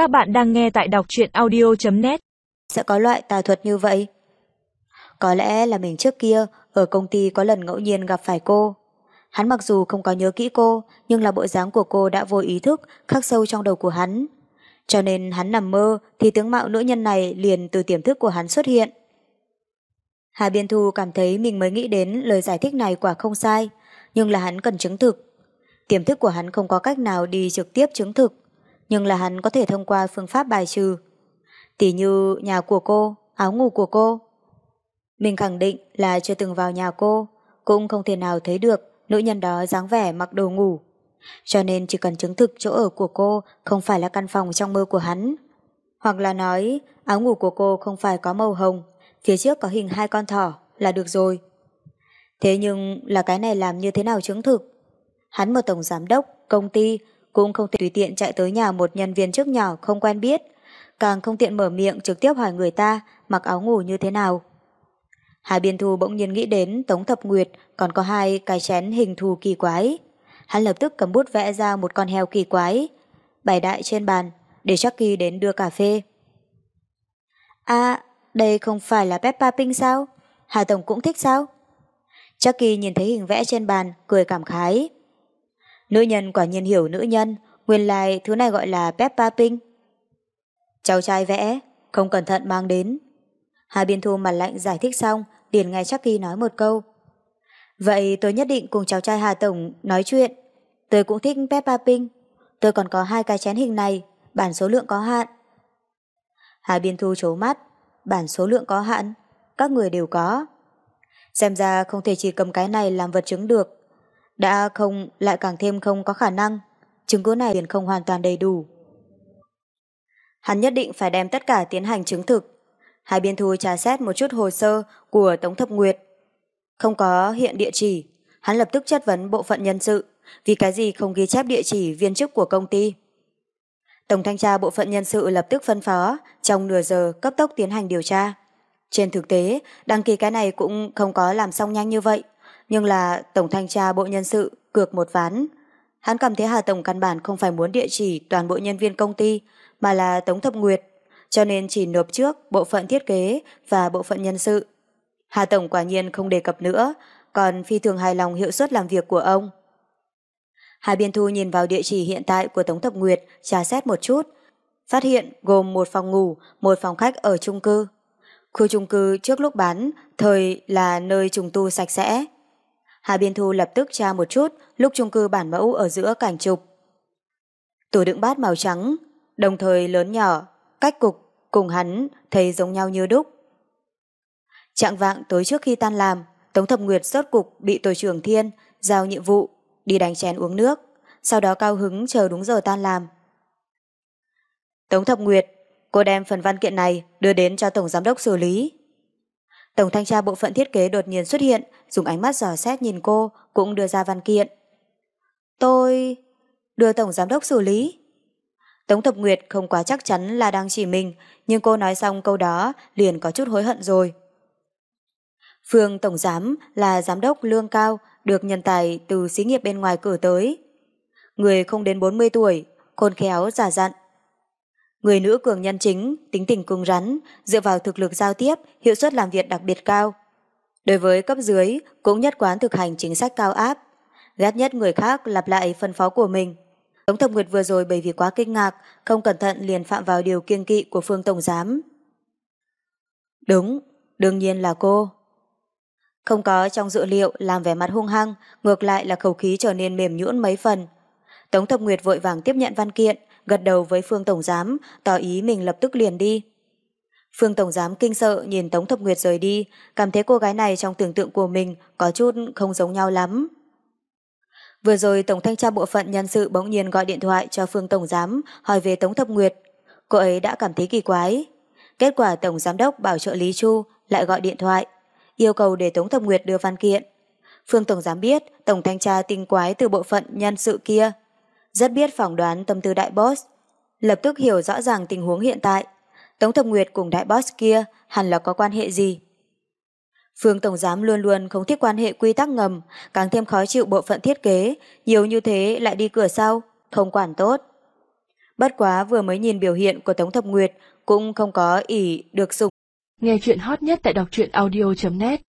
Các bạn đang nghe tại đọc truyện audio.net Sẽ có loại tà thuật như vậy? Có lẽ là mình trước kia ở công ty có lần ngẫu nhiên gặp phải cô. Hắn mặc dù không có nhớ kỹ cô, nhưng là bộ dáng của cô đã vô ý thức khắc sâu trong đầu của hắn. Cho nên hắn nằm mơ thì tướng mạo nữ nhân này liền từ tiềm thức của hắn xuất hiện. Hà Biên Thu cảm thấy mình mới nghĩ đến lời giải thích này quả không sai, nhưng là hắn cần chứng thực. Tiềm thức của hắn không có cách nào đi trực tiếp chứng thực, nhưng là hắn có thể thông qua phương pháp bài trừ. Tỉ như nhà của cô, áo ngủ của cô. Mình khẳng định là chưa từng vào nhà cô, cũng không thể nào thấy được nữ nhân đó dáng vẻ mặc đồ ngủ. Cho nên chỉ cần chứng thực chỗ ở của cô không phải là căn phòng trong mơ của hắn. Hoặc là nói áo ngủ của cô không phải có màu hồng, phía trước có hình hai con thỏ là được rồi. Thế nhưng là cái này làm như thế nào chứng thực? Hắn một tổng giám đốc, công ty cũng không thể tùy tiện chạy tới nhà một nhân viên trước nhỏ không quen biết, càng không tiện mở miệng trực tiếp hỏi người ta mặc áo ngủ như thế nào. Hà Biên Thu bỗng nhiên nghĩ đến Tống Thập Nguyệt còn có hai cái chén hình thù kỳ quái. Hắn lập tức cầm bút vẽ ra một con heo kỳ quái, bày đại trên bàn, để Chucky đến đưa cà phê. À, đây không phải là Peppa Pig sao? Hà Tổng cũng thích sao? Chucky nhìn thấy hình vẽ trên bàn, cười cảm khái. Nữ nhân quả nhiên hiểu nữ nhân, nguyên lai thứ này gọi là Peppa Pig. Cháu trai vẽ, không cẩn thận mang đến. Hà Biên Thu mặt lạnh giải thích xong, liền nghe Chucky nói một câu. Vậy tôi nhất định cùng cháu trai Hà Tổng nói chuyện. Tôi cũng thích Peppa Pig. Tôi còn có hai cái chén hình này, bản số lượng có hạn. Hà Biên Thu chố mắt, bản số lượng có hạn, các người đều có. Xem ra không thể chỉ cầm cái này làm vật chứng được. Đã không, lại càng thêm không có khả năng. Chứng cứ này liền không hoàn toàn đầy đủ. Hắn nhất định phải đem tất cả tiến hành chứng thực. Hai biên thu trà xét một chút hồ sơ của Tống Thập Nguyệt. Không có hiện địa chỉ, hắn lập tức chất vấn bộ phận nhân sự vì cái gì không ghi chép địa chỉ viên chức của công ty. Tổng thanh tra bộ phận nhân sự lập tức phân phó trong nửa giờ cấp tốc tiến hành điều tra. Trên thực tế, đăng ký cái này cũng không có làm xong nhanh như vậy, nhưng là Tổng thanh tra bộ nhân sự cược một ván. Hắn cảm thấy Hà Tổng căn bản không phải muốn địa chỉ toàn bộ nhân viên công ty, mà là Tống Thập Nguyệt, cho nên chỉ nộp trước bộ phận thiết kế và bộ phận nhân sự. Hà Tổng quả nhiên không đề cập nữa, còn phi thường hài lòng hiệu suất làm việc của ông. Hà Biên Thu nhìn vào địa chỉ hiện tại của Tống Thập Nguyệt, tra xét một chút, phát hiện gồm một phòng ngủ, một phòng khách ở chung cư. Khu chung cư trước lúc bán, thời là nơi trùng tu sạch sẽ. Hà Biên Thu lập tức tra một chút lúc chung cư bản mẫu ở giữa cảnh chụp Tủ đựng bát màu trắng, đồng thời lớn nhỏ, cách cục cùng hắn thấy giống nhau như đúc. Trạng vạng tối trước khi tan làm, Tống Thập Nguyệt rốt cục bị tổ trưởng Thiên giao nhiệm vụ đi đánh chén uống nước, sau đó cao hứng chờ đúng giờ tan làm. Tống Thập Nguyệt, cô đem phần văn kiện này đưa đến cho Tổng Giám đốc xử lý. Tổng thanh tra bộ phận thiết kế đột nhiên xuất hiện, dùng ánh mắt dò xét nhìn cô, cũng đưa ra văn kiện. Tôi... đưa Tổng Giám đốc xử lý. Tống Thập Nguyệt không quá chắc chắn là đang chỉ mình, nhưng cô nói xong câu đó liền có chút hối hận rồi. Phương Tổng Giám là giám đốc lương cao, được nhân tài từ xí nghiệp bên ngoài cử tới. Người không đến 40 tuổi, khôn khéo, giả dặn. Người nữ cường nhân chính, tính tình cứng rắn, dựa vào thực lực giao tiếp, hiệu suất làm việc đặc biệt cao. Đối với cấp dưới, cũng nhất quán thực hành chính sách cao áp. Ghét nhất người khác lặp lại phân phó của mình. Tống Thập Nguyệt vừa rồi bởi vì quá kinh ngạc, không cẩn thận liền phạm vào điều kiêng kỵ của Phương Tổng Giám. Đúng, đương nhiên là cô. Không có trong dự liệu làm vẻ mặt hung hăng, ngược lại là khẩu khí trở nên mềm nhũn mấy phần. Tống Thập Nguyệt vội vàng tiếp nhận văn kiện, gật đầu với Phương Tổng Giám, tỏ ý mình lập tức liền đi. Phương Tổng Giám kinh sợ nhìn Tống Thập Nguyệt rời đi, cảm thấy cô gái này trong tưởng tượng của mình có chút không giống nhau lắm. Vừa rồi Tổng Thanh tra Bộ phận Nhân sự bỗng nhiên gọi điện thoại cho Phương Tổng Giám hỏi về Tống Thập Nguyệt. Cô ấy đã cảm thấy kỳ quái. Kết quả Tổng Giám đốc bảo trợ Lý Chu lại gọi điện thoại, yêu cầu để Tống Thập Nguyệt đưa văn kiện. Phương Tổng Giám biết Tổng Thanh tra tinh quái từ bộ phận nhân sự kia. Rất biết phỏng đoán tâm tư đại boss. Lập tức hiểu rõ ràng tình huống hiện tại. Tống Thập Nguyệt cùng đại boss kia hẳn là có quan hệ gì. Phương Tổng Giám luôn luôn không thích quan hệ quy tắc ngầm, càng thêm khó chịu bộ phận thiết kế, nhiều như thế lại đi cửa sau, không quản tốt. Bất quá vừa mới nhìn biểu hiện của Tống Thập Nguyệt cũng không có ỷ được dùng. Nghe chuyện hot nhất tại đọc truyện audio.net